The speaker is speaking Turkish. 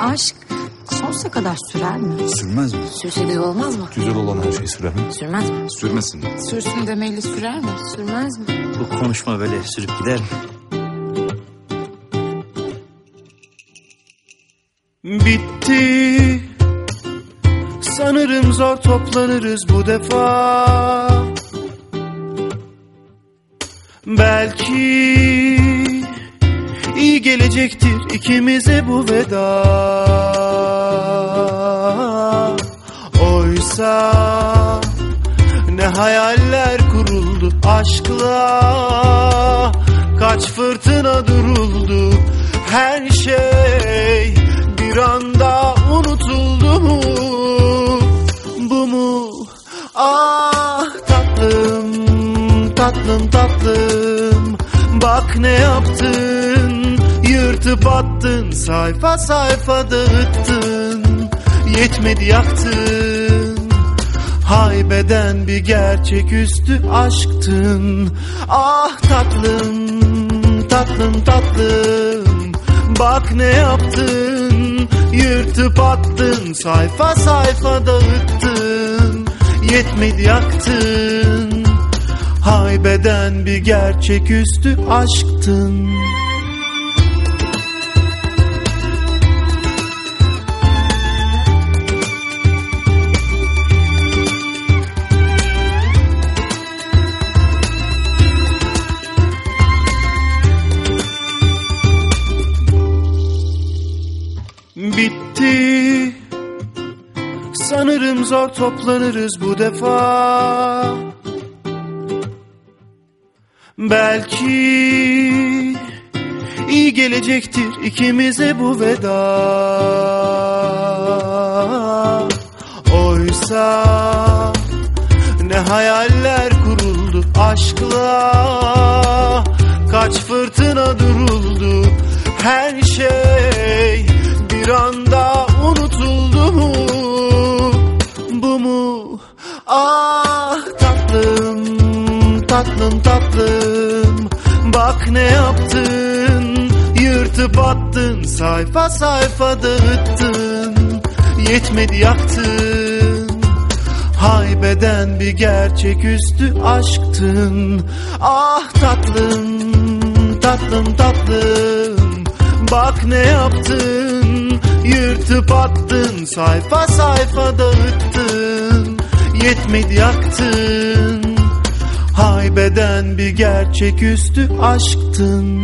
Aşk sonsuza kadar sürer mi? Sürmez mi? Sürse de olmaz mı? Güzel olan her şey sürer mi? Sürmez mi? Sürmesin. Sürsün demeli sürer mi? Sürmez mi? Bu konuşma böyle sürüp gider mi? Bitti Sanırım zor toplanırız bu defa Belki iyi gelecektir ikimize bu veda. Oysa ne hayaller kuruldu aşkla Kaç fırtına duruldu her şey bir anda unutuldu mu? Bu mu? Ah tatlım tatlım tatlım bak ne yaptın yırtıp attın sayfa sayfa dağıttın. Yetmedi yaktın. Haybeden bir gerçeküstü aşktın. Ah tatlım tatlım tatlım. Bak ne yaptın. Yırtıp attın Sayfa sayfa dağıttın. Yetmedi yaktın. Haybeden bir gerçeküstü aşktın Bitti Sanırım zor toplanırız bu defa. Belki iyi gelecektir ikimize bu veda. Oysa ne hayaller kuruldu aşkla tatlım tatlım. Bak ne yaptın? Yırtıp attın sayfa sayfa dağıttın. Yetmedi yaktın. Haybeden bir gerçeküstü aşktın. Ah tatlım tatlım tatlım. Bak ne yaptın? Yırtıp attın Sayfa sayfa dağıttın. Yetmedi yaktın Haybeden bir gerçeküstü aşktın